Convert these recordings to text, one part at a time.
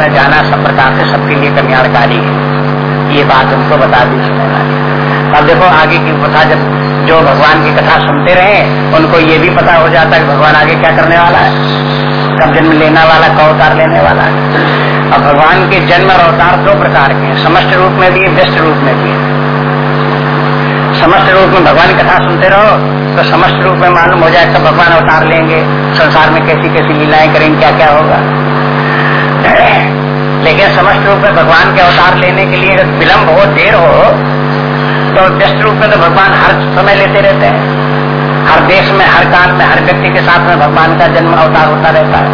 में जाना सब प्रकार से सबके लिए कल्याणकारी है। ये बात उनको बता दी सुनने अब देखो आगे की कथा जब जो भगवान की कथा सुनते रहे, उनको ये भी पता हो जाता है कि भगवान आगे क्या करने वाला है। कब जन्म लेने वाला, कब अवतार लेने वाला है। अब भगवान के जन्म और अवतार दो प्रकार के हैं। समस्त रूप में भी, व्यस्त रूप में भी समस्त रूप में भगवान कथा सुनते रहो तो समस्त रूप में मालूम हो जाए तो भगवान अवतार लेंगे, संसार में कैसी कैसी लीलाएँ करेंगे क्या क्या होगा। लेकिन समस्त रूप में भगवान के अवतार लेने के लिए अगर विलम्ब हो, देर हो तो व्यस्त रूप में तो भगवान हर समय लेते रहते हैं। हर देश में, हर काल में, हर व्यक्ति के साथ में भगवान का जन्म अवतार होता रहता है।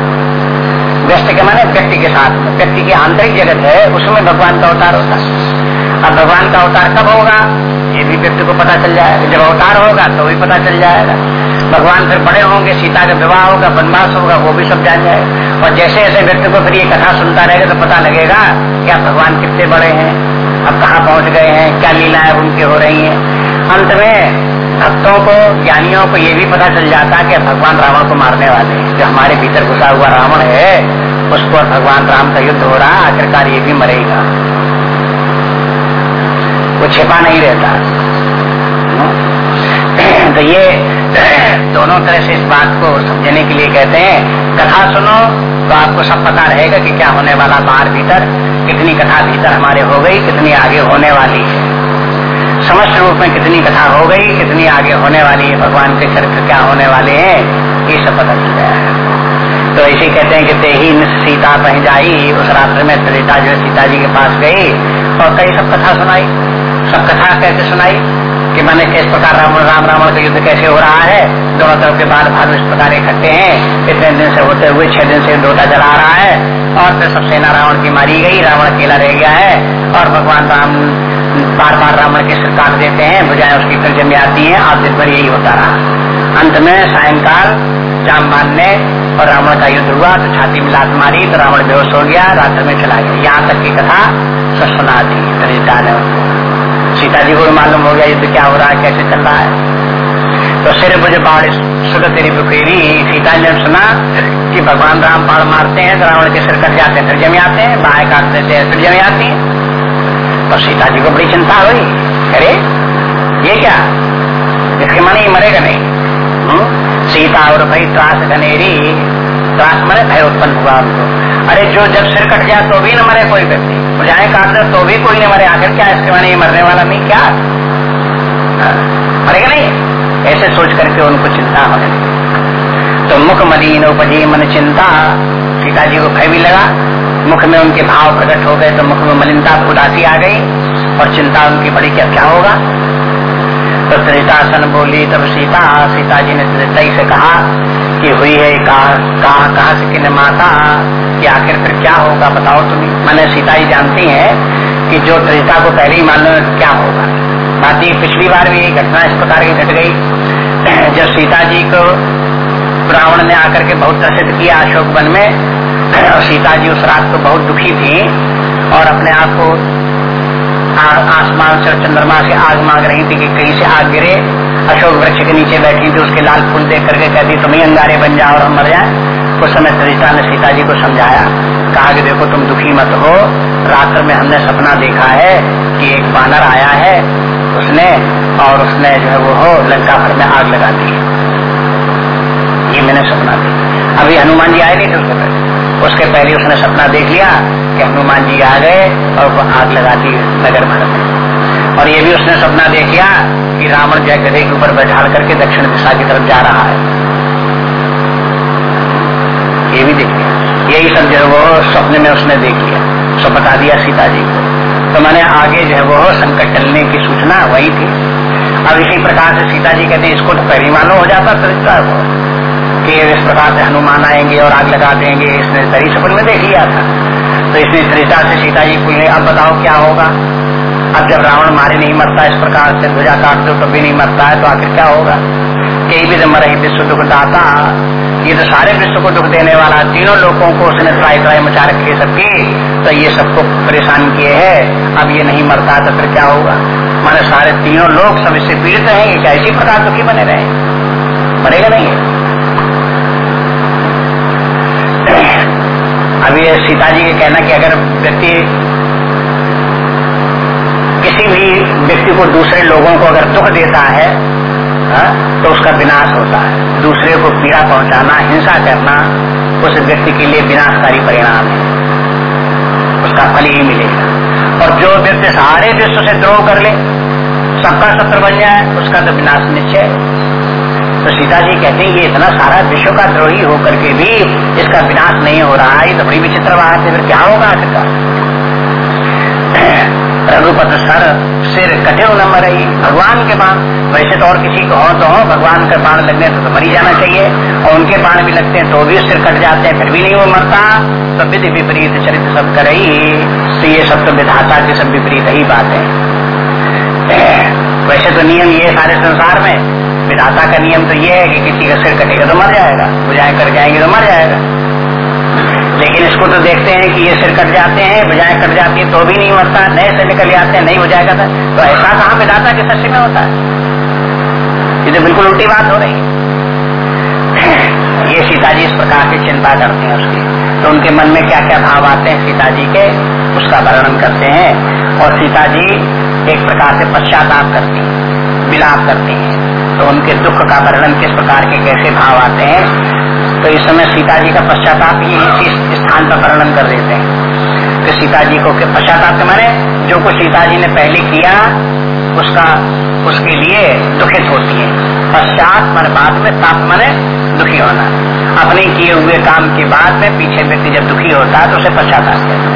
व्यस्त के माने व्यक्ति के साथ में। व्यक्ति की आंतरिक जगत है, उसमें भगवान का अवतार होता है। अब भगवान का अवतार कब होगा, ये भी व्यक्ति को पता चल जाएगा जब अवतार होगा तो भी पता चल जाएगा। भगवान फिर बड़े होंगे, सीता का विवाह होगा, वनवास होगा, वो भी सब जान जाएगा। और जैसे जैसे व्यक्ति को फिर ये कथा सुनता रहेगा तो पता लगेगा क्या भगवान कितने बड़े हैं अब कहाँ पहुँच गए हैं, क्या लीलाएँ उनकी हो रही हैं। अंत में भक्तों को, ज्ञानियों को ये भी पता चल जाता है कि भगवान रावण को मारने वाले जो हमारे भीतर घुसा हुआ रावण है, उसको भगवान राम का युद्ध हो रहा, आखिरकार ये भी मरेगा। वो छिपा नहीं रहता। तो ये दोनों तरह से इस बात को समझने के लिए कहते हैं, कथा सुनो तो आपको सब पता रहेगा कि क्या होने वाला बाहर भीतर, कितनी कथा भीतर हमारे हो गई, कितनी आगे होने वाली। है समस्त रूप में कितनी कथा हो गई, कितनी आगे होने वाली है भगवान के चरित्र क्या होने वाले हैं, ये सब पता चल जाएगा तो ऐसे कहते हैं कि ते ही सीता पह जाई, उस रात्र में त्रिता जो सीता जी के पास गई और कई सब कथा सुनाई। सब कथा कैसे सुनाई। कि मैंने किस प्रकार रावण, राम, रावण का युद्ध कैसे हो रहा है? दोनों तरफ़ के बाद भाग इस प्रकार इकट्ठे हैं। इतने दिन से होते हुए, छह दिन से डोटा जला रहा है। और फिर सब सेना रावण की मारी गई। रावण अकेला रह गया है। और भगवान राम बार बार रावण के सिर काट देते हैं। बुझाएँ उसकी फिर जमी आती है। आज दिन भर यही होता रहा। अंत में सायंकाल जामबान ने और रावण का युद्ध हुआ। तो छाती में लात मारी। तो रावण बेहोश हो गया। रात्र में चला गया। यहाँ तक की कथा सुना दी तरीका ने सीता जी को भी मालूम हो गया युद्ध क्या हो रहा है, कैसे चल रहा है। तो सिर मुझे बाढ़ सुख तेरी बुकेरी सीता ने सुना कि भगवान राम बाढ़ मारते हैं तो रावण के सिर कट जाते हैं, फिर जमी आते हैं बाएँ काट देते हैं, फिर जमी आती है। तो सीता जी को बड़ी चिंता हुई। अरे, ये क्या? इसके माने ये मरेगा नहीं। हुँ? हम्म? सीता और भाई त्रास घनेरी त्रास मरे भय उत्पन्न हुआ उनको। अरे जो जब सिर कट जाए तो भी न मरे कोई व्यक्ति। बुझाएँ काट तो भी कोई नहीं मरे। आखिर क्या इसके माने ये मरने वाला नहीं? क्या? हाँ, मरेगा नहीं? ऐसे सोच करके उनको चिंता होने लगी। तो मुख मदीन उपजी मन चिंता। सीता जी को भय भी लगा। मुख में उनके भाव प्रकट हो गए तो मुख में मलिनता उदासी आ गई और चिंता उनकी बड़ी क्या क्या होगा? तो त्रितासन बोली तब सीता सीता जी ने त्रितई से कहा कि हुई है कहा कहा, से कि माता कि आखिर फिर क्या होगा बताओ तुम्हें मैंने सीता ही जानती है कि जो त्रिता को पहले ही मालूम क्या होगा। बात ये पिछली बार भी घटना इस प्रकार की घट गई। जब सीता जी को रावण ने आकर के बहुत प्रसिद्ध किया अशोक वन में और सीता जी उस रात को बहुत दुखी थी और अपने आप को आसमान से चंद्रमा से आग मांग रही थी कि कहीं से आग गिरे। अशोक वृक्ष के नीचे बैठी थी, उसके लाल फूल देख करके कहती, तुम ही अंगारे बन जाओ और हम मर जाए। उस समय सरिता ने सीता जी को समझाया, कहा कि देखो, तुम दुखी मत हो। रात्र में हमने सपना देखा है कि एक बानर आया है, उसने, और उसने जो है वो हो, लंका भर में आग लगा दी। ये मैंने सपना देखा। अभी हनुमान जी आए नहीं थे उसके पहले उसके पहले उसने सपना देख लिया कि हनुमान जी आ गए और वो आग लगा दी नगर भर में। और ये भी उसने सपना देख लिया कि रावण जय गधे के ऊपर बैठा करके दक्षिण दिशा की तरफ़ जा रहा है। ये भी देख लिया। यही सब जो वो स्वप्न में उसने देख लिया। सब बता दिया सीता जी को। तो मैंने आगे जो है वो संकट टलने की सूचना वही थी। अब इसी प्रकार से सीता जी कहते इसको तो पहले मालूम हो जाता सरिता को कि इस प्रकार से हनुमान आएँगे और आग लगा देंगे। इसने सही सपन में देख लिया था। तो इसने सरिता से सीता जी पूछे अब बताओ क्या होगा? अब जब रावण मारे नहीं मरता, इस प्रकार से ध्वजा काट दो तो भी नहीं मरता है तो आखिर क्या होगा? कई भी मरे विश्व दुख दाता ये तो सारे विश्व को दुख देने वाला तीनों लोगों को उसने ट्राई ट्राई मचा रखी है सबकी तो ये सबको परेशान किए है। अब ये नहीं मरता तो फिर क्या होगा? माने सारे तीनों लोग सब इससे पीड़ित रहेंगे क्या? इसी प्रकार दुखी बने रहे मरेगा नहीं अभी सीता जी के कहना कि अगर व्यक्ति भी व्यक्ति को दूसरे लोगों को अगर दुख देता है, हा? तो उसका विनाश होता है। दूसरे को पीड़ा पहुंचाना, हिंसा करना, उस व्यक्ति के लिए विनाशकारी परिणाम है। उसका फल ही मिलेगा। और जो व्यक्ति सारे विश्व से द्रोह कर ले, सबका शत्रु बन जाए, उसका तो विनाश निश्चय तो सीता जी कहते हैं, ये इतना सारा विश्व का द्रोही होकर के भी इसका विनाश नहीं हो रहा है। ये तो बड़ी विचित्र बात है, फिर क्या होगा आखिरकार? रघुपत सर सिर कटे न मरई। भगवान के बाण। वैसे तो और किसी को हो तो हो भगवान के बाण लगने तो, तो मरी जाना चाहिए। और उनके बाण भी लगते हैं तो भी सिर कट जाते हैं फिर भी नहीं वो मरता। तो विधि विपरीत चरित्र सब कर तो ये सब तो विधाता की सब विपरीत ही बात है। वैसे तो नियम ये सारे संसार में। विधाता का नियम तो ये है कि किसी का सिर कटेगा तो मर जाएगा। बुझाएँ कर जाएँगे तो मर जाएगा। लेकिन इसको तो देखते हैं कि ये सिर कट जाते हैं बजाय कट जाती है तो भी नहीं मरता, नए से निकल जाते हैं, नहीं हो। जाएगा तो ऐसा कहाँ विधाता के सच्चे में होता है? ये तो बिल्कुल उल्टी बात हो रही है। ये सीता जी इस प्रकार की चिंता करते हैं उसकी। तो उनके मन में क्या क्या भाव आते हैं सीता जी के? उसका वर्णन करते हैं। और सीता जी एक प्रकार से पश्चाताप करती हैं, विलाप करती हैं। तो उनके दुख का वर्णन किस प्रकार के कैसे भाव आते हैं? तो इस समय सीता जी का पश्चाताप ही इसी स्थान पर वर्णन कर देते हैं कि सीता जी को पश्चाताप के माने जो कुछ सीता जी ने पहले किया, उसका, उसके लिए दुखित होती है। पश्चात मन बाद में ताप मने दुखी होना। अपने किए हुए काम के बाद में पीछे व्यक्ति जब दुखी होता है तो उसे पश्चाताप कहते हैं।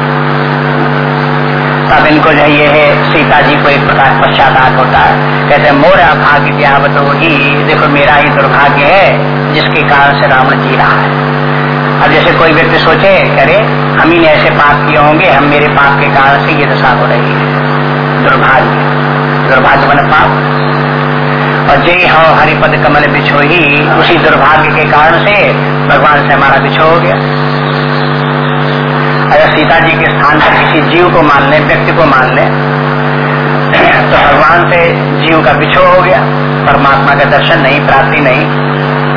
तब इनको ये है सीता जी को एक प्रकार पश्चाताप होता है। कहते मोरा भाग्य व्यावत ही देखो, मेरा ही दुर्भाग्य है, जिसके कारण से रावण जी रहा है। अब जैसे कोई व्यक्ति सोचे करे हम ही ऐसे पाप किए होंगे, हम मेरे पाप के कारण से ये दशा हो रही है। दुर्भाग्य। दुर्भाग्य मन पाप। और जय हो हरिपद कमल बिछो ही उसी दुर्भाग्य के कारण से भगवान से हमारा बिछो हो गया। अगर सीता जी के स्थान पर किसी जीव को मान ले, व्यक्ति को मान ले तो भगवान से जीव का बिछो हो गया। परमात्मा का दर्शन नहीं, प्राप्ति नहीं।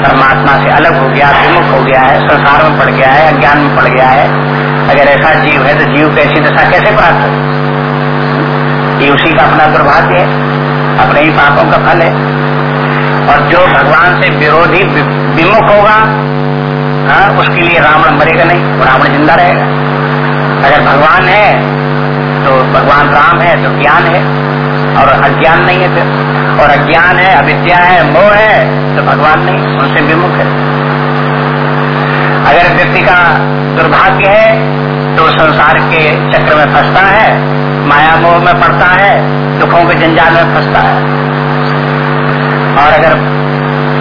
परमात्मा से अलग हो गया, विमुख हो गया है, संसार में पड़ गया है, अज्ञान में पड़ गया है। अगर ऐसा जीव है तो जीव कैसी दशा कैसे प्राप्त हो? ये उसी का अपना दुर्भाग्य है, अपने ही पापों का फल है। और जो भगवान से विरोधी विमुख होगा हाँ उसके लिए रावण मरेगा नहीं, रावण ज़िंदा रहेगा। अगर भगवान है तो भगवान राम है तो ज्ञान है। और अज्ञान नहीं है फिर। और अज्ञान है, अविद्या है, मोह है तो भगवान नहीं, उनसे विमुख है। अगर व्यक्ति का दुर्भाग्य है तो संसार के चक्र में फंसता है, माया मोह में पड़ता है, दुखों के जंजाल में फंसता है। और अगर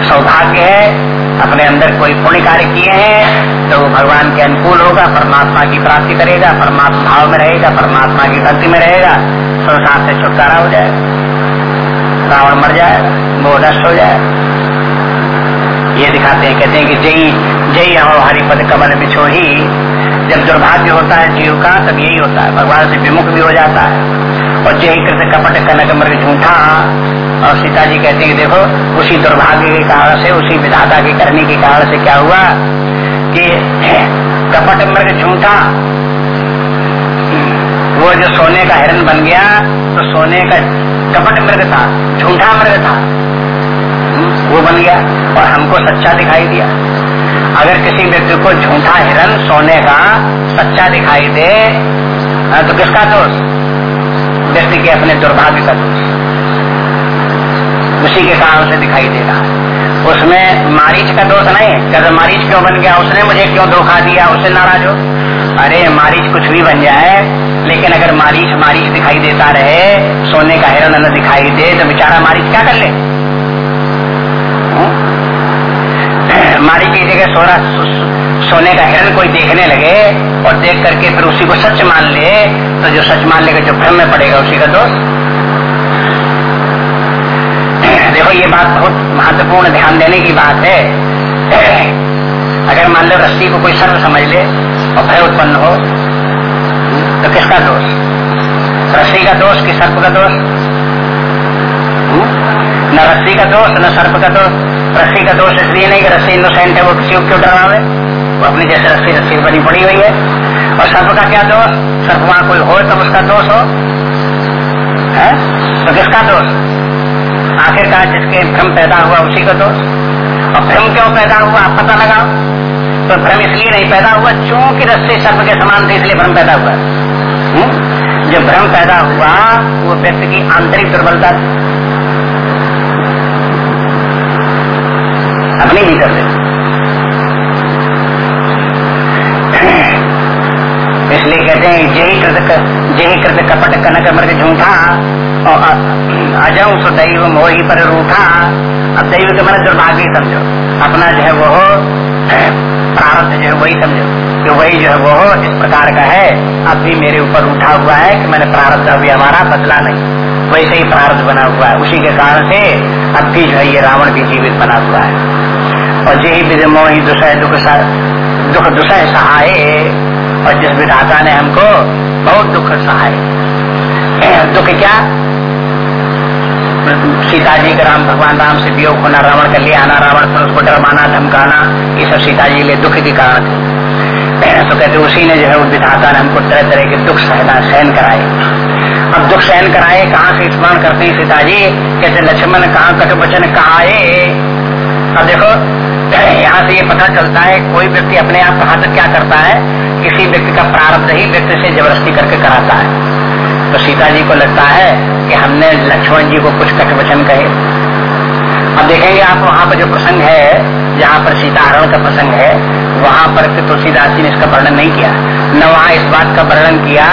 सौभाग्य है, अपने अंदर कोई पुण्य कार्य किए हैं तो वो भगवान के अनुकूल होगा, परमात्मा की प्राप्ति करेगा, परमात्मा भाव में रहेगा, परमात्मा की भक्ति में रहेगा, संसार से छुटकारा हो जाएगा रावण मर जाएगा वो नष्ट हो जाएगा ये दिखाते हैं, कहते हैं कि जय जय हो हरिपद कमल बिछो ही जब दुर्भाग्य होता है, जीव का, तब यही होता है। भगवान से विमुख भी हो जाता है। और जय कृष्ण कपट कनक मृग झूठा। और सीता जी कहते हैं देखो, उसी दुर्भाग्य के कारण से, उसी विधाता के करने के कारण से क्या हुआ? कि कपट मृग झूठा। वो जो सोने का हिरण बन गया तो सोने का कपट मृग था झूठा मृग था। वो बन गया और हमको सच्चा दिखाई दिया। अगर किसी व्यक्ति को झूठा हिरन सोने का सच्चा दिखाई दे हाँ, तो किसका दोष? व्यक्ति के अपने दुर्भाग्य का दोष। उसी के कारण से दिखाई दे रहा है। उसमें मारीच का दोष नहीं कहते मारीच क्यों बन गया? उसने मुझे क्यों धोखा दिया? उससे नाराज़ हो। अरे, मारीच कुछ भी बन जाए, लेकिन अगर मारीच मारीच दिखाई देता रहे, सोने का हिरण न दिखाई दे तो बेचारा मारीच क्या कर ले? मारीच की जगह सोना, सोने का हिरण कोई देखने लगे और देख करके फिर उसी को सच मान ले तो जो सच मान लेगा, जो भ्रम में पड़ेगा, उसी का दोष। देखो, ये बात बहुत महत्वपूर्ण ध्यान देने की बात है। अगर मान लो रस्सी को कोई सर्व समझ ले और भय उत्पन्न हो तो किसका दोष? रस्सी का दोष कि सर्प का दोष? न रस्सी का दोष, न सर्प का दोष। रस्सी का दोष इसलिए नहीं कि रस्सी इनोसेंट है, वो किसी को क्यों डरावे वो अपनी जैसे रस्सी रस्सी बनी पड़ी हुई है। और सर्प का क्या दोष? सर्प वहाँ कोई हो तब उसका दोष हो। है? तो किसका दोष? आखिरकार जिसके भ्रम पैदा हुआ उसी का दोष। और भ्रम क्यों पैदा हुआ, आप पता लगाओ। तो भ्रम इसलिए नहीं पैदा हुआ, चूँकि रस्ते सर्प के समान थे, इसलिए भ्रम पैदा हुआ। हम्म? जब भ्रम पैदा हुआ, वो व्यक्ति की आंतरिक दुर्बलता अपनी भीतर से इसलिए कहते हैं जय कृत जय कृत कपट कनक मृग झूठा, और अजम सो दैव मोही पर रूठा। अब दैव के मैंने दुर्भाग्य समझो। अपना जो है वो प्रारब्ध जो है वही समझो। कि वही जो है वो इस प्रकार का है। अब भी मेरे ऊपर उठा हुआ है कि मैंने प्रारब्ध अभी हमारा बदला नहीं। वैसे ही प्रारब्ध बना हुआ है। उसी के कारण से अब भी जो है ये रावण भी जीवित बना हुआ है। और यही विधि मोही दुसह दुख दुख दुसह सहाय, और जिस विधाता ने हमको बहुत दुख सहाय दुख क्या? सीता जी का राम, भगवान राम से वियोग होना, रावण का ले आना, रावण पर उसको डरमाना धमकाना, ये सब सीता जी के दुख के कारण थे तो कहते उसी ने जो है विधाता ने हमको तरह तरह के दुख सहना, सहन कराए। अब दुख सहन कराए, कहाँ से स्मरण करते हैं सीता जी कहते लक्ष्मण, कहाँ कट वचन, कहा अब देखो, यहाँ से ये पता चलता है, कोई व्यक्ति अपने आप कहा तक क्या करता है? किसी व्यक्ति का प्रारब्ध ही व्यक्ति से ज़बरदस्ती करके कराता है। तो सीता जी को लगता है कि हमने लक्ष्मण जी को कुछ कट वचन कहे। अब देखेंगे आप वहाँ पर जो प्रसंग है, जहाँ पर सीताहरण का प्रसंग है, वहाँ पर तुलसीदास जी ने इसका वर्णन नहीं किया। न वहाँ इस बात का वर्णन किया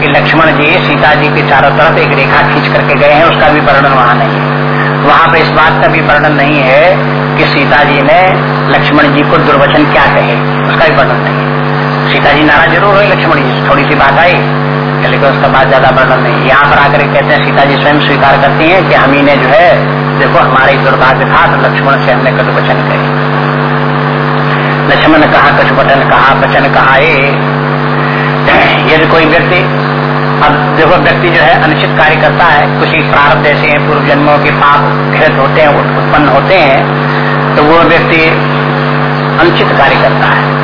कि लक्ष्मण जी सीता जी के चारों तरफ़ एक रेखा खींच करके गए हैं, उसका भी वर्णन वहाँ नहीं है। वहाँ पर इस बात का भी वर्णन नहीं है कि सीता जी ने लक्ष्मण जी को दुर्वचन क्या कहे, उसका भी वर्णन नहीं है। सीता जी नाराज़ ज़रूर हुई लक्ष्मण। जी थोड़ी सी बात आई लेकिन उसका बात ज़्यादा वर्णन नहीं। यहाँ पर आकर कहते हैं सीता जी स्वयं स्वीकार करती हैं कि हम ही ने जो है, देखो, हमारे दुर्भाग्य था तो लक्ष्मण से हमने कटु वचन कहे। लक्ष्मण कहा कटु वचन कहा वचन कहा यदि कोई व्यक्ति, अब देखो, व्यक्ति जो है, अनिश्चित कार्य करता है, कुछ ही प्रारब्ध ऐसे हैं, पूर्व जन्मों के पाप घृत होते हैं, उत्पन्न होते हैं तो वो व्यक्ति अनुचित कार्य करता है।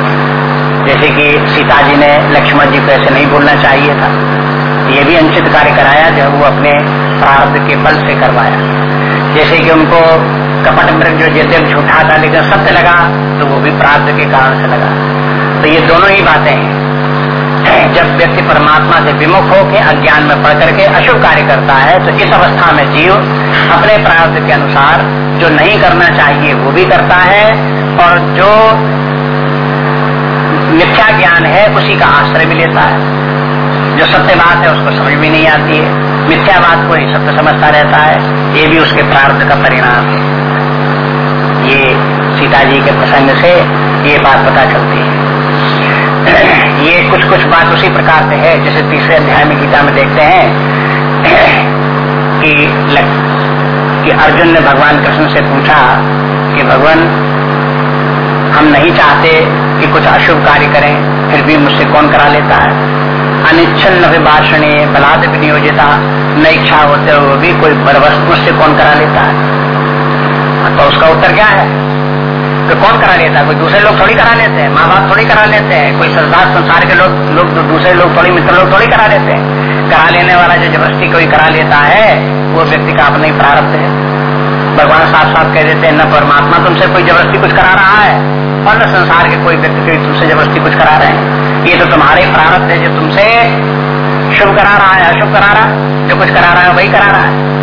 जैसे कि सीता जी ने लक्ष्मण जी को ऐसे नहीं बोलना चाहिए था। ये भी अनुचित कार्य कराया जब वो अपने प्रार्थ के बल से करवाया। जैसे कि उनको कपट मृग जो जैसे झूठा था, लेकिन सत्य लगा तो वो भी प्रार्थ के कारण से लगा। तो ये दोनों ही बातें हैं। जब व्यक्ति परमात्मा से विमुख होकर अज्ञान में पढ़ करके अशुभ कार्य करता है तो इस अवस्था में जीव अपने प्रार्थ के अनुसार जो नहीं करना चाहिए, वो भी करता है, और जो मिथ्या ज्ञान है उसी का आश्रय भी लेता है। जो सत्य बात है उसको समझ भी नहीं आती है। मिथ्या बात को ही सत्य समझता रहता है ये भी उसके प्रार्थ का परिणाम है। ये सीता जी के प्रसंग से ये बात पता चलती है। ये कुछ कुछ बात उसी प्रकार से है जैसे तीसरे अध्याय में गीता में देखते हैं कि लग, कि अर्जुन ने भगवान कृष्ण से पूछा कि भगवान हम नहीं चाहते कि कुछ अशुभ कार्य करें, फिर भी मुझसे कौन करा लेता है? अनिच्छन विभाषणे बलाद विनियोजिता न इच्छा होते हुए भी कोई बरवस्त मुझसे कौन करा लेता है? तो उसका उत्तर क्या है? तो कौन करा लेता है? कोई दूसरे लोग थोड़ी करा लेते हैं, माँ बाप थोड़ी करा लेते हैं, कोई संसार संसार के लोग लोग तो दूसरे लोग थोड़ी, मित्र लोग थोड़ी करा लेते हैं। करा लेने वाला जो ज़बरदस्ती कोई करा लेता है, वो व्यक्ति का अपना ही प्रारब्ध है। भगवान साफ़ साफ़ कह देते हैं, न, परमात्मा तुमसे कोई ज़बरदस्ती कुछ करा रहा है। और न संसार के कोई व्यक्ति तुमसे ज़बरदस्ती कुछ करा रहे हैं। ये तो तुम्हारे प्रारब्ध है जो तुमसे शुभ करा रहा है, अशुभ करा रहा है, जो कुछ करा रहा है वही करा रहा है।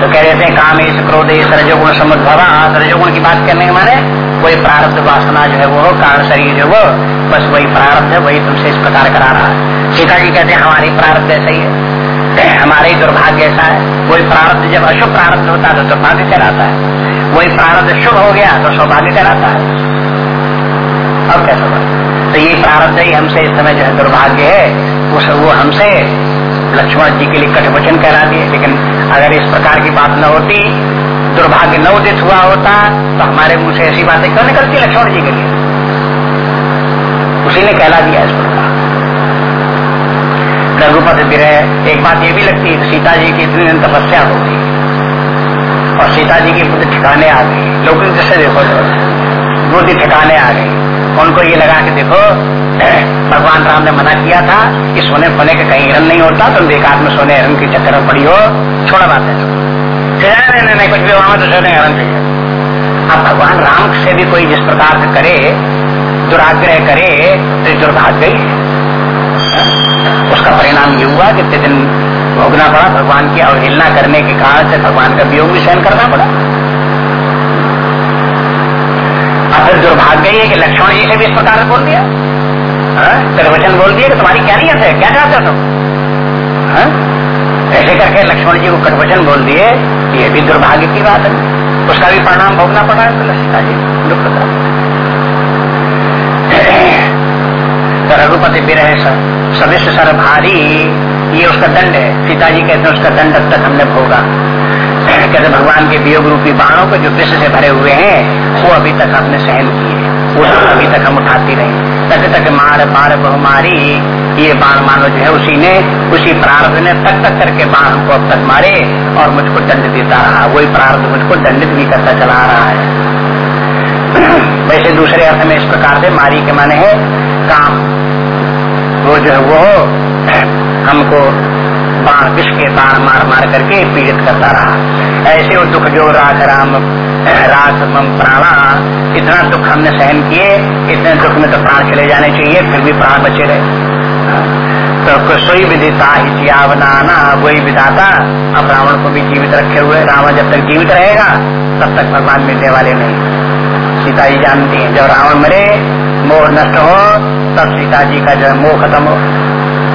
तो कह रहे थे, कामेश इस क्रोध इस रजोगुण समुद्भवा रजोगुण की बात करने के माने कोई प्रारब्ध वासना जो है वो कारण शरीर जो वो, बस वही प्रारब्ध है, वही तुमसे इस प्रकार करा रहा है। सीता जी कहते हैं, हमारी प्रारब्ध ऐसा ही है। हमारे ही दुर्भाग्य ऐसा है। कोई प्रारब्ध जब अशुभ प्रारब्ध होता है तो दुर्भाग्य कहलाता है। वही प्रारब्ध शुभ हो गया तो सौभाग्य कराता है। अब कैसा तो ये प्रारब्ध ही हमसे इस समय जो है दुर्भाग्य है वो हमसे लक्ष्मण जी के लिए कठवचन करा दिए लेकिन अगर इस प्रकार की बात न होती, दुर्भाग्य न उदित हुआ होता तो हमारे मुँह से ऐसी बातें क्यों निकलती लक्ष्मण जी के लिए? उसी ने कहला दिया इस प्रकार। रघुपति विरह एक बात ये भी लगती है सीता जी की इतनी तपस्या हो। गई और सीता जी की बुद्धि ठिकाने आ गई। लोग जैसे देखो बुद्धि ठिकाने आ गई। उनको ये लगा कि देखो, भगवान राम ने मना किया था कि सोने फोने के कहीं हिरन नहीं होता, तुम बेकार में सोने हिरन के चक्कर में पड़ी हो। छोड़ा बात है। नहीं नहीं कुछ भी वहाँ तो सोने हिरन चाहिए। अब भगवान राम से भी कोई जिस प्रकार से करे, दुराग्रह करे तो दुर्भाग्य ही उसका परिणाम ये हुआ कि दिन भोगना पड़ा। भगवान की अवहेलना करने के कारण से भगवान का वियोग भी सहन करना पड़ा। अब फिर दुर्भाग्य ही कि लक्ष्मण जी से भी इस प्रकार बोल दिया। वचन हाँ? बोल दिया कि तुम्हारी क्या नियत है? क्या चाहते हो हाँ? ऐसे करके लक्ष्मण जी को कटवचन बोल दिए ये भी दुर्भाग्य की बात है। उसका भी परिणाम भोगना पड़ा है तो सीता जी दुख तो रघुपति विरह सदस्य सर भारी ये उसका दंड है। सीता जी कहते हैं, उसका दंड अब तक हमने भोगा। कहते भगवान के वियोग रूपी बाणों को जो विश्व से भरे हुए हैं, वो अभी तक हमने सहन किए वो अभी तक हम उठाती रहे। तक तक मार मार बहुमारी, ये बाण मानो जो है, उसी ने, उसी प्रार्थ ने तक तक करके बाण हमको अब तक मारे और मुझको दंड देता रहा। वही प्रार्थ मुझको दंडित भी करता चला रहा है। वैसे दूसरे अर्थ में इस प्रकार से मारी के माने है, काम। वो जो है, वो हमको बाण विष के बाण मार मार करके पीड़ित करता रहा। ऐसे वो दुख जो राख राम मम प्राणा, इतना दुख हमने सहन किए, इतने दुख में तो प्राण चले जाने चाहिए, फिर भी प्राण बचे रहे। तो सोई विदिता ही जियावनाना वही विधाता अब रावण को भी जीवित रखे हुए रावण जब तक जीवित रहेगा, तब तक भगवान मिलने वाले नहीं। सीता जी जानती हैं, जब रावण मरे, मोह नष्ट हो, तब सीता जी का जो मोह खत्म हो।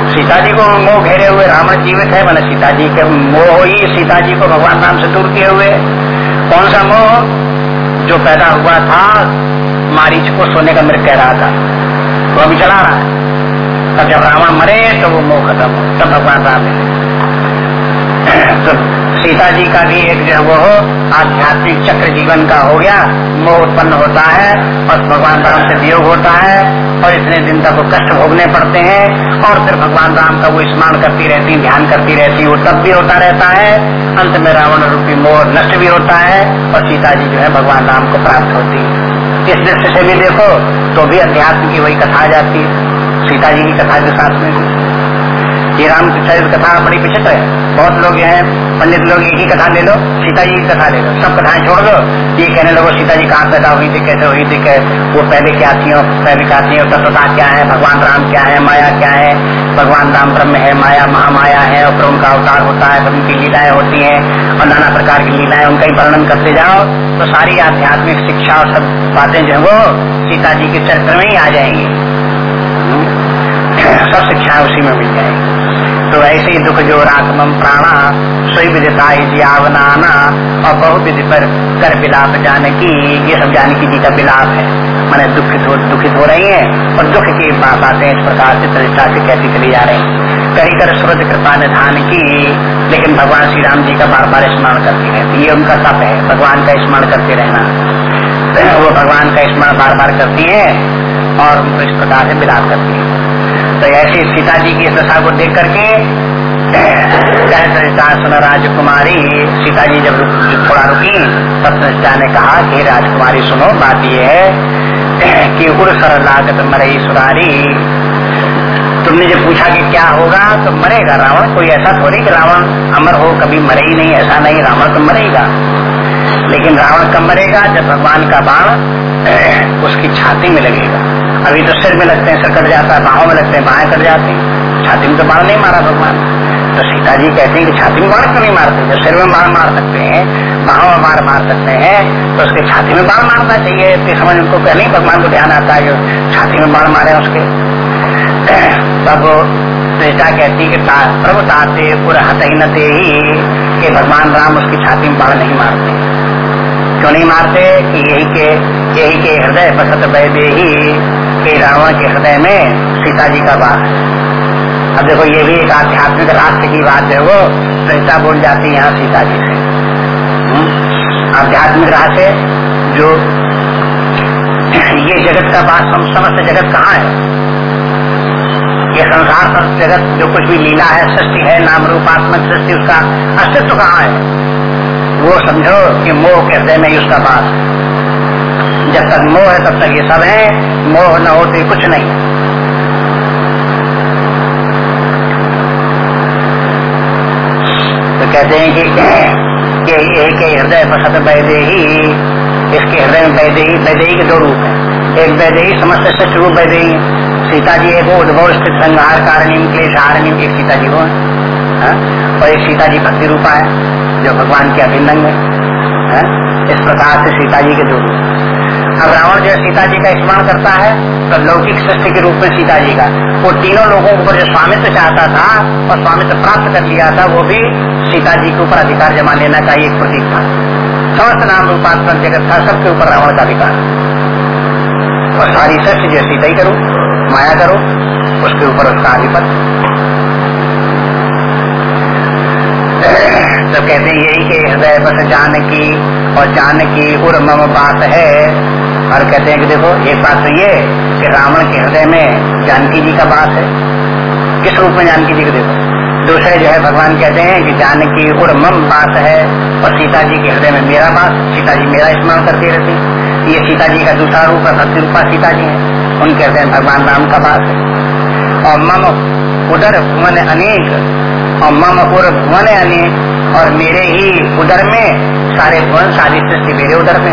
सीता जी को मोह घेरे हुए रावण जीवित है, मैंने सीता जी के मोह ही सीता जी को भगवान राम से दूर किए हुए। कौन सा मोह? जो पैदा हुआ था, मारीच को सोने का मृत कह रहा था। वो अभी चला रहा है। तब जब रावण मरे तो वो मोह खत्म हो, तब भगवान राम तो सीता जी का भी एक जो वो आध्यात्मिक चक्र जीवन का हो गया। मोह उत्पन्न होता है और भगवान राम से वियोग होता है और इतने दिन तक वो कष्ट भोगने पड़ते हैं और फिर भगवान राम का वो स्मरण करती रहती, ध्यान करती रहती, वो तब भी होता रहता है। अंत में रावण रूपी मोह नष्ट भी होता है और सीता जी जो है भगवान राम को प्राप्त होती। है इस दृष्टि से भी देखो तो भी अध्यात्म की वही कथा आ जाती है। सीता जी की कथा के साथ में भी ये रामचरित कथा बड़ी विचित्र है। बहुत लोग हैं, पंडित लोग एक ही कथा ले लो सीता जी की कथा ले लो। सब कथाएँ छोड़ दो। ये कहने लगो सीता जी कहाँ पैदा हुई थी, कैसे हुई थी कैसे वो पहले क्या थी पहले क्या थी तत्वता क्या है, भगवान राम क्या है, माया क्या है? भगवान राम ब्रह्म है, माया महामाया है और फिर उनका अवतार होता है, फिर उनकी लीलाएँ होती हैं और नाना प्रकार की लीलाएँ, उनका ही वर्णन करते जाओ। तो सारी आध्यात्मिक शिक्षा और सब बातें जो है वो सीता जी के चरित्र में ही आ जाएँगी। सब शिक्षाएँ उसी में मिल जाएँगी। तो ऐसे ही दुख जो राखम प्राणा, सोई विदिता आवनाना और बहु विधि पर कर बिलाप जानकी ये सब जानकी जी का बिलाप है। मैंने दुखित हो दुखित हो रही है, और दुख की बातें इस प्रकार से प्रतिष्ठा से कहती चली जा रही कहीं कर सूरज कृपा निधान की, लेकिन भगवान श्री राम जी का बार बार स्मरण करती रहती ये उनका तप है, भगवान का स्मरण करते रहना। वो भगवान का स्मरण बार बार करती है, और उनको इस प्रकार से बिलाप करती है। तो ऐसी सीता जी की दशा को देख करके सुन राजकुमारी सीता जी जब थोड़ा रुकी, तब सरिता ने कहा कि राजकुमारी सुनो, बात यह है कि उड़ सर लागत मरे सुरारी। तुमने जब पूछा कि क्या होगा तो मरेगा रावण। कोई ऐसा थोड़ी कि रावण अमर हो, कभी मरे ही नहीं, ऐसा नहीं, रावण तो मरेगा। लेकिन रावण कब मरेगा? जब भगवान का बाण उसकी छाती में लगेगा। अभी तो सिर में लगते हैं, सर कट जाता है, बाहों में लगते हैं, बाहें कट जाती हैं। छाती में तो बाढ़ नहीं मारा भगवान। तो सीता जी कहते हैं कि छाती में बाढ़ क्यों नहीं मारते? जब सिर में बाढ़ मार सकते हैं, बाहों में बाढ़ मार सकते हैं तो उसके छाती में बाढ़ मारना चाहिए। इतनी समझ उनको नहीं, भगवान को ध्यान आता है छाती में बाढ़ मारे उसके। तब सीता कहती कि प्रभु ताते पुरहत ही नते ही भगवान राम उसकी छाती में बाढ़ नहीं मारते। क्यों नहीं मारते कि यही के यही के हृदय बसत ही, के रावण के हृदय में सीता जी का वास अब देखो, ये भी एक आध्यात्मिक राष्ट्र की बात है वो सीता बोल जाती है यहाँ सीता जी से। हम्म? आध्यात्मिक राष्ट्र जो, ये जगत का बात हम समस्त जगत कहाँ है? ये संसार जगत, जो कुछ भी लीला है, सृष्टि है, नाम रूपात्मक सृष्टि, उसका अस्तित्व कहाँ है? वो समझो कि मोह कहते नहीं उसका पास जब तक मोह है, तब तक ये सब है, मोह न हो तो कुछ नहीं। तो कहते हैं कि ये एक हृदय बसत वैदेही, इसके हृदय में वैदेही वैदेही के दो रूप है। एक वैदेही समस्त से शुरू वैदेही सीता जी एक उद्भव स्थित संहार कारणी, क्लेश हारणी, एक सीता जी वो हाँ? और एक सीता जी भक्ति रूपा है। जो भगवान के अभिनंग है इस प्रकार से सीता जी के दो रूप अब रावण जो सीता जी का स्मरण करता है तो लौकिक सृष्टि के रूप में सीता जी का। वो तीनों लोगों के जो स्वामित्व चाहता था और स्वामित्व प्राप्त कर लिया था, वो भी सीता जी के ऊपर अधिकार जमा लेना का एक प्रतीक था। समस्त नाम रूपांतरण जगत था, सबके ऊपर रावण का अधिकार। और सारी सृष्टि जो सीता ही करो, माया करो, उसके ऊपर उसका अधिपत तो कहते हैं यही के हृदय बस जान की और जान की उर मम बात है। और कहते हैं कि देखो, एक बात तो ये कि रावण के हृदय में जानकी जी का बात है। किस रूप में जानकी जी को देखो? दूसरे जो है, भगवान कहते हैं कि जानकी उर मम बात है और सीता जी के हृदय में मेरा बात। सीता जी मेरा स्मरण करती रहती। ये सीता जी का दूसरा रूप है भक्ति रूपा सीता जी है। उनके हृदय में भगवान राम का बात है। और मम उदर भुवन अनेक। और मम उर अनेक। और मेरे ही उदर में सारे भुवन सारी सृष्टि मेरे उदर में।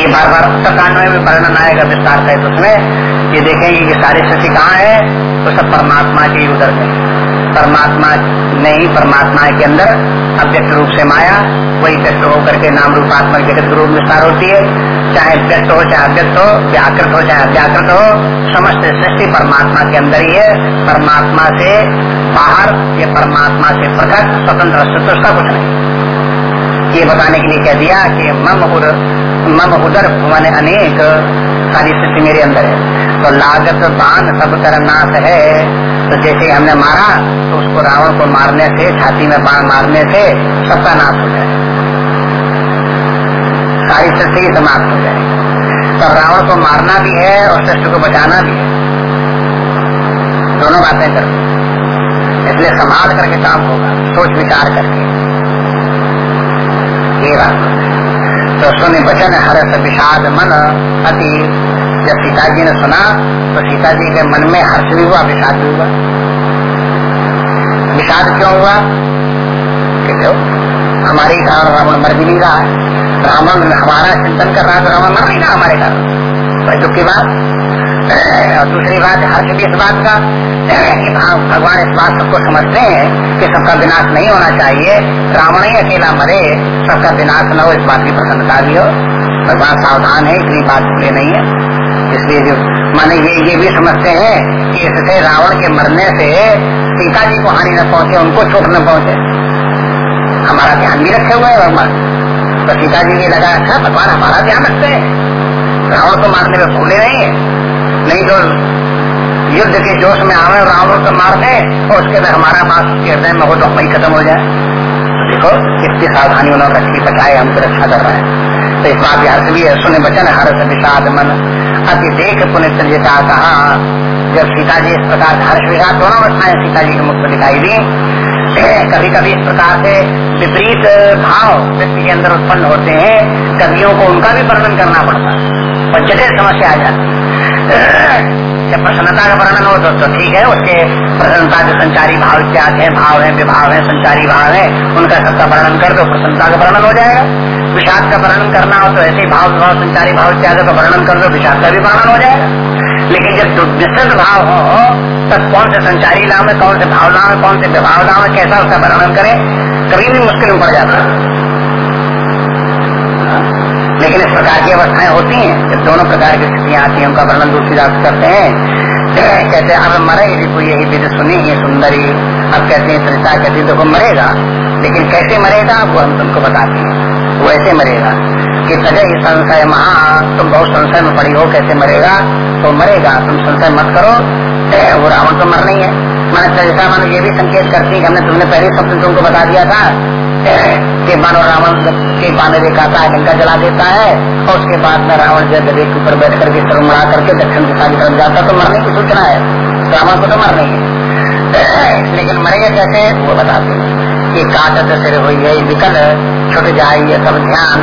ये बार बार उत्तरकांड में वर्णन आएगा विस्तार है तो उसमें। ये देखेंगे कि सारी सृष्टि कहाँ है तो सब परमात्मा के उधर में। परमात्मा नहीं, परमात्मा के अंदर अव्यक्त रूप से माया, वही व्यक्त होकर के नाम रूपात्मक जगत रूप विस्तार होती है। चाहे व्यक्त हो, चाहे अव्यक्त हो, व्याकृत हो, चाहे अव्याकृत हो, समस्त सृष्टि परमात्मा के अंदर ही है। परमात्मा से बाहर या परमात्मा से पृथक स्वतंत्र अस्तित्व उसका कुछ नहीं। ये बताने के लिए कह दिया कि मम मम उदर भुवन अनेक, सारी स्थिति मेरे अंदर है। तो लागत बान सब कर नाश है। तो जैसे हमने मारा तो उसको रावण को मारने से, छाती में बाण मारने से सबका नाश हो जाए। सारी सृष्टि समाप्त हो जाए। तो रावण को मारना भी है और सृष्टि को बचाना भी है। दोनों बातें कर इसलिए संभाल करके काम होगा, सोच विचार करके। ये बात तो सुन वचन हर्ष विषाद मन अति, जब सीता जी ने सुना तो सीता जी के मन में हर्ष भी हुआ, विषाद भी हुआ। विषाद क्यों हुआ? कि जो हमारे कारण रावण मर भी नहीं रहा है। रावण, हमारा चिंतन कर रहा है तो रावण मर नहीं रहा हमारे कारण। तो दुख की बात। और दूसरी बात, हर्ष भी इस बात का। भगवान इस बात सबको समझते हैं कि सबका विनाश नहीं होना चाहिए। रावण ही अकेला मरे, सबका विनाश न हो, इस बात की प्रसन्नता भी हो। भगवान सावधान है, इतनी बात भूले नहीं है। इसलिए जो माने ये ये भी समझते हैं कि इससे रावण के मरने से सीता जी को हानि न पहुँचे, उनको चोट न पहुँचे। हमारा ध्यान भी रखे हुए है भगवान तो सीता जी ने लगा अच्छा भगवान, हमारा ध्यान रखते हैं। रावण को मारने में भूले नहीं है। नहीं तो युद्ध के जोश में आवे रावण को मार दे और उसके बाद हमारा बात हृदय में हो तो वही खत्म हो जाए। तो देखो, कितनी सावधानी उन्होंने रखी, बचाए हम सुरक्षा कर रहे हैं। तो इस बात हर्ष भी है सुने वचन हर्ष विषाद मन। अति देख पुण्य संजिता कहा। जब सीता जी इस प्रकार हर्ष विधा दोनों अवस्थाएँ सीता जी के मुख में दिखाई दी कभी कभी इस प्रकार से विपरीत भाव व्यक्ति के अंदर उत्पन्न होते हैं, कवियों को उनका भी वर्णन करना पड़ता है। और जटिल समस्या आ जाती जब प्रसन्नता का वर्णन हो तो, तो ठीक है उसके प्रसन्नता के संचारी भाव क्या है भाव है विभाव है संचारी भाव है उनका सबका वर्णन कर दो प्रसन्नता का वर्णन हो जाएगा। विषाद का वर्णन करना हो तो ऐसे ही भाव विभाव संचारी भाव त्याग का वर्णन कर दो विषाद का भी वर्णन हो जाएगा। लेकिन जब विस्तृत भाव हो तब कौन से संचारी नाम है कौन से भाव नाम है कौन से विभाव नाम है कैसा उसका वर्णन करें कभी भी मुश्किल में पड़ जाता है। इस प्रकार की अवस्थाएँ होती हैं। जब दोनों प्रकार की स्थितियाँ आती हैं, उनका वर्णन दूसरी रात करते हैं। कहते हैं, अब मरे को यही विध सुनी ही, सुंदरी, अब कहते हैं, सरिता कहती है, देखो, मरेगा। लेकिन कैसे मरेगा, वो हम तुमको बताते हैं। वो ऐसे मरेगा कि सजा ही संशय महा, तुम बहुत संशय में पड़ी हो, कैसे मरेगा? तो मरेगा, तुम संशय मत करो। वो रावण तो मर नहीं है। मैंने सरिता मन ये भी संकेत करती है हमने तुमने पहले शब्द तुमको बता दिया था। कि मानो रावण के बाने दिखाता है लंका जला देता है, और उसके बाद में रावण जो गधे के ऊपर बैठ करके सर मुड़ा करके दक्षिण दिशा की तरफ़ जाता तो मरने की सूचना है। रावण को तो मर नहीं लेकिन मरेगा कैसे? वो बताते हैं कि काटत सिर हुई है, विकल छुट जाए सब ध्यान।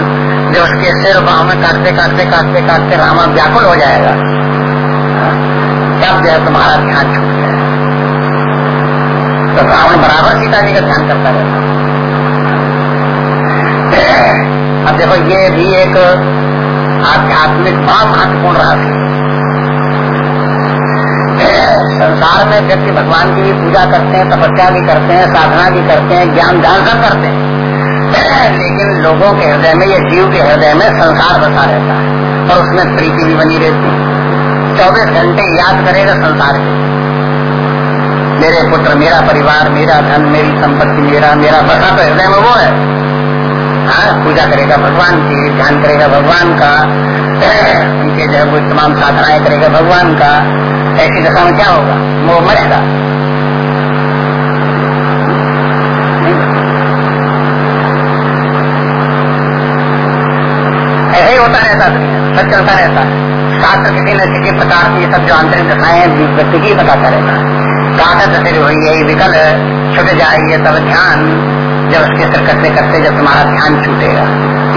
जो उसके सिर बाह में काटते काटते काटते काटते रावण व्याकुल हो जाएगा। तब जो है तुम्हारा ध्यान छूट जाए तो रावण बराबर सीता जी का ध्यान करता रहता अब देखो, ये भी एक आध्यात्मिक बहुत महत्वपूर्ण रहस्य संसार में व्यक्ति भगवान की भी पूजा करते हैं, तपस्या भी करते हैं, साधना भी करते हैं, ज्ञान ध्यान सब करते हैं। लेकिन लोगों के हृदय में, या जीव के हृदय में संसार बसा रहता है और उसमें प्रीति भी बनी रहती है। चौबीस घंटे याद करेगा संसार के मेरे पुत्र, मेरा परिवार, मेरा धन, मेरी संपत्ति, मेरा मेरा बसा तो हृदय में वो है। हाँ पूजा करेगा भगवान की, ध्यान करेगा भगवान का। उनके जो है, वो तमाम साधनाएँ करेगा भगवान का। ऐसी दशा में क्या होगा? वो मरेगा। ऐसे ही होता रहता सब चलता रहता है। शास्त्र किसी न किसी प्रकार की सब जो आंतरिक दशाएँ व्यक्ति की बताता रहता है। कागज़ फिर वही यही विकल छुट जाएगी तब ध्यान। जब उसके सिर करते करते जब तुम्हारा ध्यान छूटेगा,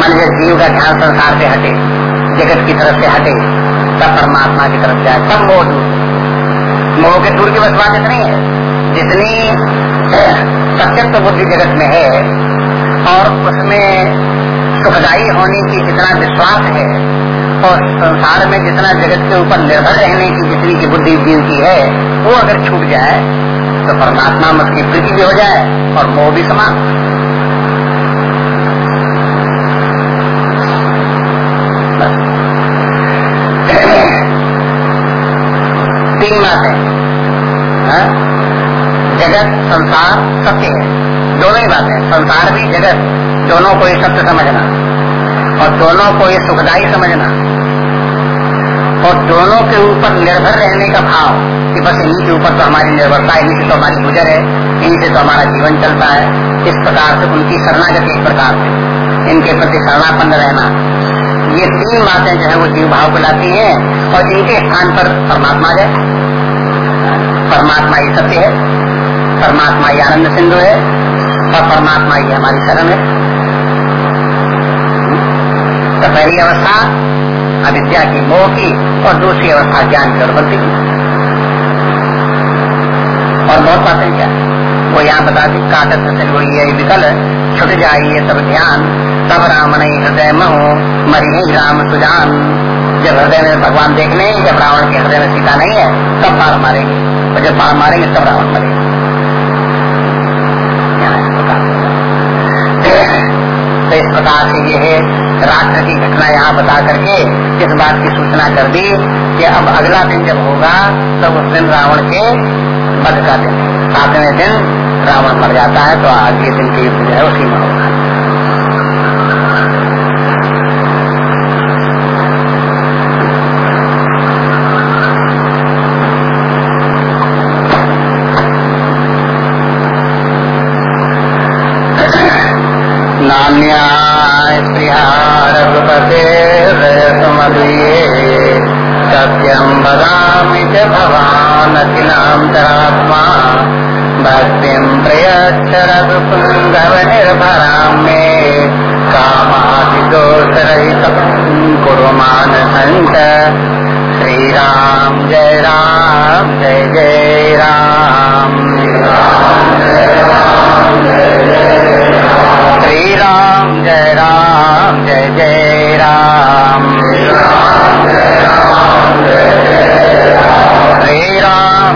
मान लीजिए जीव का ध्यान संसार से हटे, जगत की तरफ़ से हटे, तब परमात्मा की तरफ़ जाए तब मोह दूर। मोह के दूर की बस बात इतनी है, जितनी सत्यत्व बुद्धि जगत में है, और उसमें सुखदायी होने की जितना विश्वास है, और संसार में जितना जगत के ऊपर निर्भर रहने की जितनी की बुद्धि, जीव की है, वो अगर छूट जाए तो परमात्मा में उसकी प्रीति भी हो जाए और मोह भी समान तीन बातें। हाँ? जगत, संसार, सत्य है। दोनों ही बातें। संसार भी, जगत। दोनों को ही सत्य समझना। और दोनों को ही सुखदायी समझना। और दोनों के ऊपर निर्भर रहने का भाव। कि बस इन्हीं के ऊपर तो हमारी निर्भरता इन्हीं से तो हमारी गुजर है, इन्हीं से तो हमारा जीवन चलता है। इस प्रकार से उनकी शरणागति एक प्रकार से। इनके प्रति शरणापन्न रहना। ये तीन बातें जो है वो जीव भाव को लाती है और इनके स्थान पर परमात्मा है। परमात्मा ही सत्य है। परमात्मा ही आनंद सिंधु है। और परमात्मा ही हमारी शरण है। तो पहली अवस्था, अविद्या की मोह की, और दूसरी अवस्था ज्ञान की बुद्धि की। और बहुत बातें क्या? वो यहाँ बता दी काटत विकल, छुट जाइए सब ध्यान। तब राम नहीं हृदय में हो, मरी राम सुजान। जब हृदय में भगवान देखने जब रावण के हृदय में सीता नहीं है, तब पार मारेंगे। और जब पार मारेंगे, तब रावण मरेंगे। तो इस प्रकार से ये है रात्र की घटना यहाँ बता करके इस बात की सूचना कर दी कि अब अगला दिन जब होगा, तब तो उस दिन रावण के वध का दिन। सातवें दिन, रावण मर जाता है तो आगे दिन की युद्ध है, उसी में होगा। नान्या स्त्रिया रघुपते सुमदीये सत्यं वदामि च भवानखिलान्तरात्मा भक्तिं प्रयच्छ रघुपुङ्गवनिर्भरां मे। कामादिदोषरहितं कुरु मानसञ्च। श्रीराम जय राम, जय जय राम। श्री राम जय राम, जय जय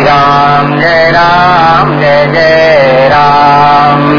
राम जय राम। जय राम।